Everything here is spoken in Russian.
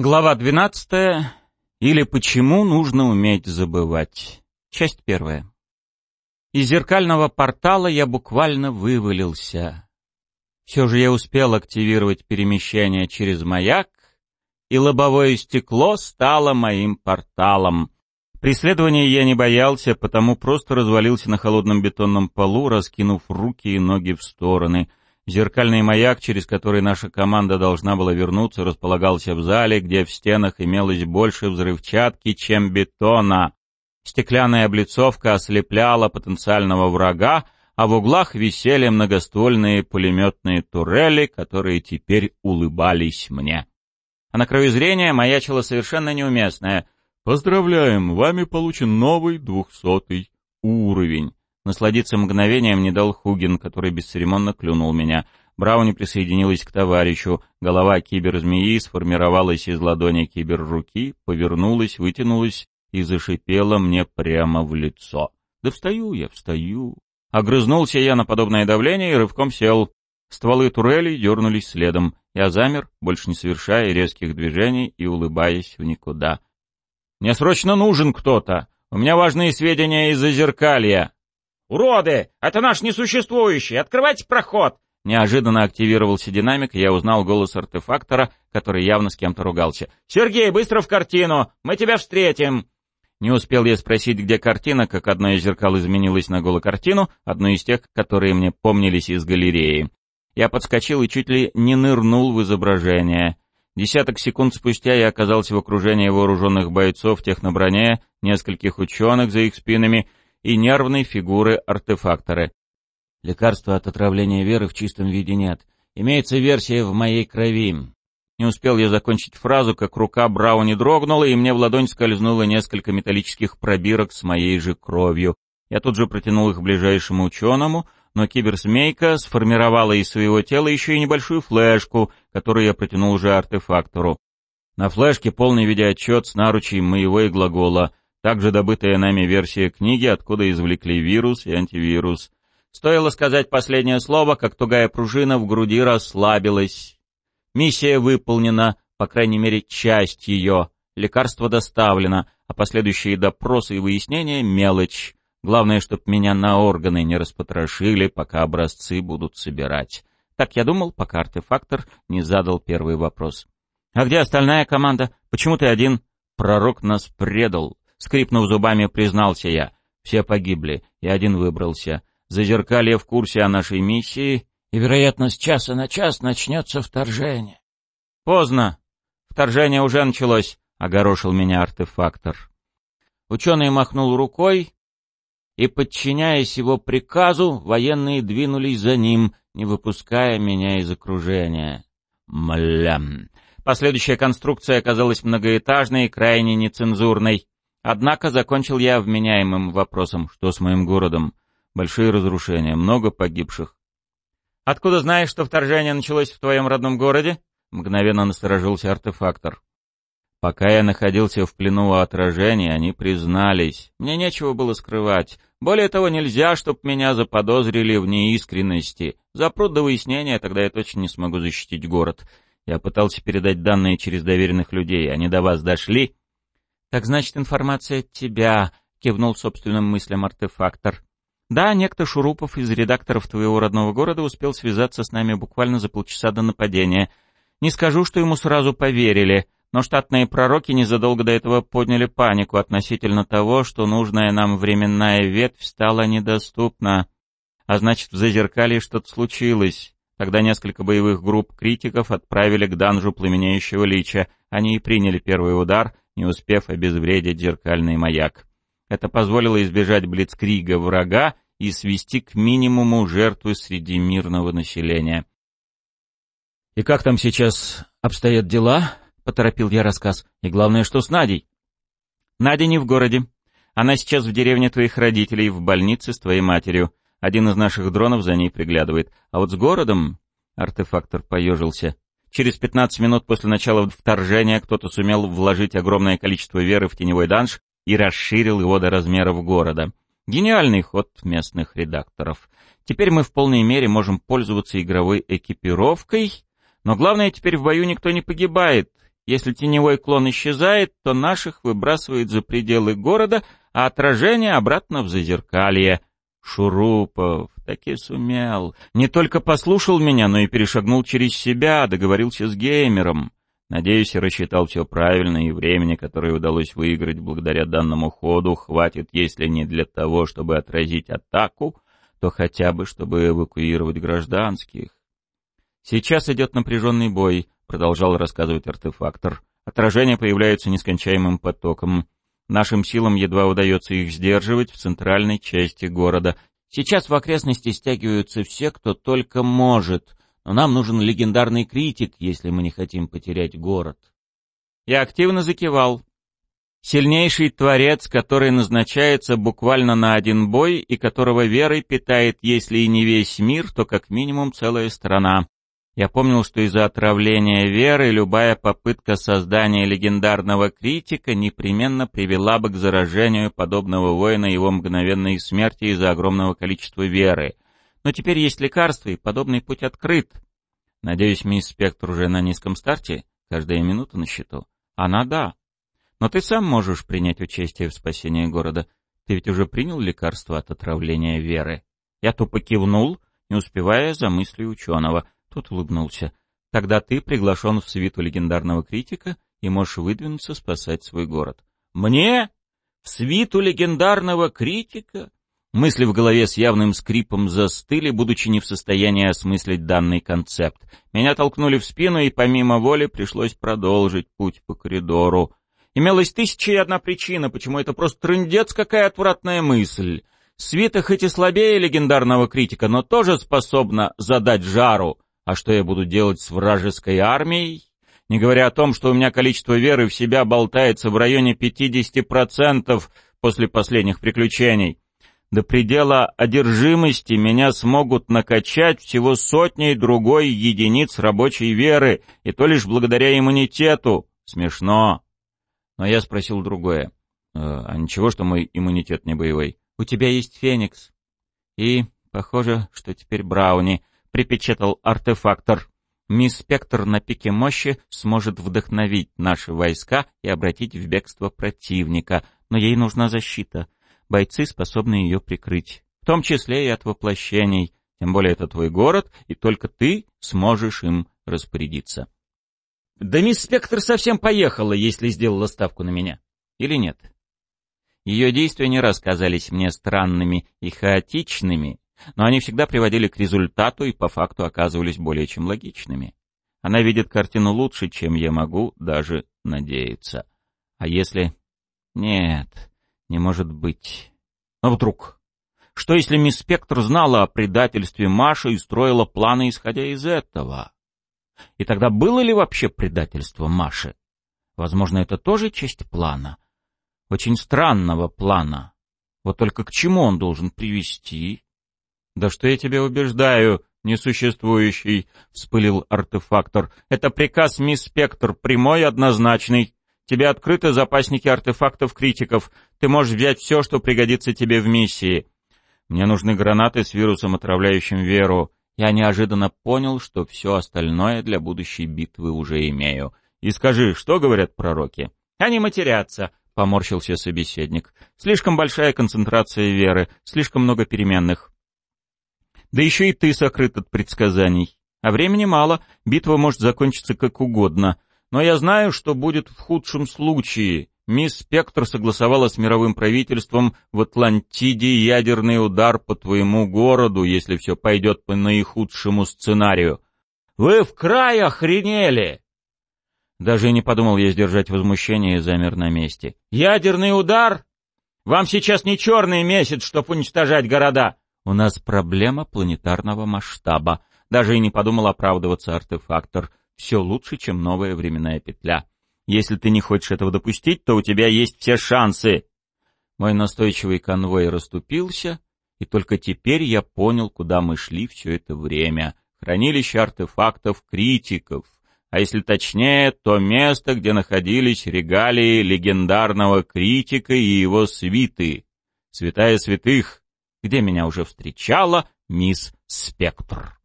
Глава 12. Или почему нужно уметь забывать. Часть первая. Из зеркального портала я буквально вывалился. Все же я успел активировать перемещение через маяк, и лобовое стекло стало моим порталом. Преследования я не боялся, потому просто развалился на холодном бетонном полу, раскинув руки и ноги в стороны — Зеркальный маяк, через который наша команда должна была вернуться, располагался в зале, где в стенах имелось больше взрывчатки, чем бетона. Стеклянная облицовка ослепляла потенциального врага, а в углах висели многоствольные пулеметные турели, которые теперь улыбались мне. А на краю зрения маячило совершенно неуместное «Поздравляем, вами получен новый двухсотый уровень». Насладиться мгновением не дал Хугин, который бесцеремонно клюнул меня. Брауни присоединилась к товарищу. Голова киберзмеи сформировалась из ладони киберруки, повернулась, вытянулась и зашипела мне прямо в лицо. «Да встаю я, встаю!» Огрызнулся я на подобное давление и рывком сел. Стволы турелей дернулись следом. Я замер, больше не совершая резких движений и улыбаясь в никуда. «Мне срочно нужен кто-то! У меня важные сведения из-за зеркалья!» «Уроды! Это наш несуществующий! Открывайте проход!» Неожиданно активировался динамик, и я узнал голос артефактора, который явно с кем-то ругался. «Сергей, быстро в картину! Мы тебя встретим!» Не успел я спросить, где картина, как одно из зеркал изменилось на голокартину, одно из тех, которые мне помнились из галереи. Я подскочил и чуть ли не нырнул в изображение. Десяток секунд спустя я оказался в окружении вооруженных бойцов техноброне, нескольких ученых за их спинами и нервной фигуры артефактора. Лекарства от отравления веры в чистом виде нет. Имеется версия в моей крови. Не успел я закончить фразу, как рука Брауни дрогнула, и мне в ладонь скользнуло несколько металлических пробирок с моей же кровью. Я тут же протянул их ближайшему ученому, но киберсмейка сформировала из своего тела еще и небольшую флешку, которую я протянул уже артефактору. На флешке полный видеоотчет с наручей моего и глагола — также добытая нами версия книги, откуда извлекли вирус и антивирус. Стоило сказать последнее слово, как тугая пружина в груди расслабилась. Миссия выполнена, по крайней мере, часть ее. Лекарство доставлено, а последующие допросы и выяснения — мелочь. Главное, чтоб меня на органы не распотрошили, пока образцы будут собирать. Так я думал, пока артефактор не задал первый вопрос. «А где остальная команда? Почему ты один?» «Пророк нас предал. Скрипнув зубами, признался я. Все погибли, и один выбрался. Зазеркалье в курсе о нашей миссии, и, вероятно, с часа на час начнется вторжение. Поздно. Вторжение уже началось, — огорошил меня артефактор. Ученый махнул рукой, и, подчиняясь его приказу, военные двинулись за ним, не выпуская меня из окружения. Млям. Последующая конструкция оказалась многоэтажной и крайне нецензурной. Однако закончил я вменяемым вопросом, что с моим городом. Большие разрушения, много погибших. «Откуда знаешь, что вторжение началось в твоем родном городе?» Мгновенно насторожился артефактор. Пока я находился в плену у отражения, они признались. Мне нечего было скрывать. Более того, нельзя, чтоб меня заподозрили в неискренности. Запрут до выяснения, тогда я точно не смогу защитить город. Я пытался передать данные через доверенных людей. Они до вас дошли?» «Так значит, информация от тебя», — кивнул собственным мыслям артефактор. «Да, некто Шурупов из редакторов твоего родного города успел связаться с нами буквально за полчаса до нападения. Не скажу, что ему сразу поверили, но штатные пророки незадолго до этого подняли панику относительно того, что нужная нам временная ветвь стала недоступна. А значит, в Зазеркалье что-то случилось». Тогда несколько боевых групп критиков отправили к данжу пламенеющего лича. Они и приняли первый удар, не успев обезвредить зеркальный маяк. Это позволило избежать блицкрига врага и свести к минимуму жертвы среди мирного населения. «И как там сейчас обстоят дела?» — поторопил я рассказ. «И главное, что с Надей?» «Надя не в городе. Она сейчас в деревне твоих родителей, в больнице с твоей матерью. Один из наших дронов за ней приглядывает. А вот с городом...» — артефактор поежился. Через 15 минут после начала вторжения кто-то сумел вложить огромное количество веры в теневой данж и расширил его до размеров города. Гениальный ход местных редакторов. Теперь мы в полной мере можем пользоваться игровой экипировкой, но главное, теперь в бою никто не погибает, Если теневой клон исчезает, то наших выбрасывает за пределы города, а отражение обратно в зазеркалье. Шурупов таки сумел. Не только послушал меня, но и перешагнул через себя, договорился с геймером. Надеюсь, рассчитал все правильно, и времени, которое удалось выиграть благодаря данному ходу, хватит, если не для того, чтобы отразить атаку, то хотя бы, чтобы эвакуировать гражданских. Сейчас идет напряженный бой, продолжал рассказывать артефактор. Отражения появляются нескончаемым потоком. Нашим силам едва удается их сдерживать в центральной части города. Сейчас в окрестности стягиваются все, кто только может, но нам нужен легендарный критик, если мы не хотим потерять город. Я активно закивал. Сильнейший творец, который назначается буквально на один бой и которого верой питает, если и не весь мир, то как минимум целая страна. Я помнил, что из-за отравления веры любая попытка создания легендарного критика непременно привела бы к заражению подобного воина его мгновенной смерти из-за огромного количества веры. Но теперь есть лекарство, и подобный путь открыт. Надеюсь, мисс Спектр уже на низком старте, каждая минута на счету. Она да. Но ты сам можешь принять участие в спасении города. Ты ведь уже принял лекарство от отравления веры. Я тупо кивнул, не успевая за мыслью ученого — тот улыбнулся. «Тогда ты приглашен в свиту легендарного критика и можешь выдвинуться спасать свой город». «Мне? В свиту легендарного критика?» Мысли в голове с явным скрипом застыли, будучи не в состоянии осмыслить данный концепт. Меня толкнули в спину, и помимо воли пришлось продолжить путь по коридору. Имелась тысяча и одна причина, почему это просто трындец какая отвратная мысль. Свита хоть и слабее легендарного критика, но тоже способна задать жару. А что я буду делать с вражеской армией? Не говоря о том, что у меня количество веры в себя болтается в районе 50% после последних приключений. До предела одержимости меня смогут накачать всего сотней другой единиц рабочей веры, и то лишь благодаря иммунитету. Смешно. Но я спросил другое. «Э, а ничего, что мой иммунитет не боевой? У тебя есть Феникс. И, похоже, что теперь Брауни —— припечатал артефактор. «Мисс Спектр на пике мощи сможет вдохновить наши войска и обратить в бегство противника, но ей нужна защита. Бойцы способны ее прикрыть, в том числе и от воплощений. Тем более это твой город, и только ты сможешь им распорядиться». «Да мисс Спектр совсем поехала, если сделала ставку на меня. Или нет?» Ее действия не раз казались мне странными и хаотичными, но они всегда приводили к результату и по факту оказывались более чем логичными. Она видит картину лучше, чем я могу даже надеяться. А если... Нет, не может быть. Но вдруг... Что если мисс Спектр знала о предательстве Маши и строила планы, исходя из этого? И тогда было ли вообще предательство Маши? Возможно, это тоже часть плана. Очень странного плана. Вот только к чему он должен привести? «Да что я тебя убеждаю, несуществующий», — вспылил артефактор. «Это приказ мисс Спектр, прямой однозначный. Тебе открыты запасники артефактов-критиков. Ты можешь взять все, что пригодится тебе в миссии. Мне нужны гранаты с вирусом, отравляющим веру. Я неожиданно понял, что все остальное для будущей битвы уже имею. И скажи, что говорят пророки? Они матерятся, — поморщился собеседник. Слишком большая концентрация веры, слишком много переменных. Да еще и ты сокрыт от предсказаний. А времени мало, битва может закончиться как угодно. Но я знаю, что будет в худшем случае. Мисс Спектр согласовала с мировым правительством в Атлантиде ядерный удар по твоему городу, если все пойдет по наихудшему сценарию. Вы в край охренели! Даже не подумал я сдержать возмущение и замер на месте. Ядерный удар? Вам сейчас не черный месяц, чтоб уничтожать города. У нас проблема планетарного масштаба. Даже и не подумал оправдываться артефактор. Все лучше, чем новая временная петля. Если ты не хочешь этого допустить, то у тебя есть все шансы. Мой настойчивый конвой расступился, и только теперь я понял, куда мы шли все это время. Хранилище артефактов критиков. А если точнее, то место, где находились регалии легендарного критика и его свиты. Святая святых, где меня уже встречала мисс Спектр.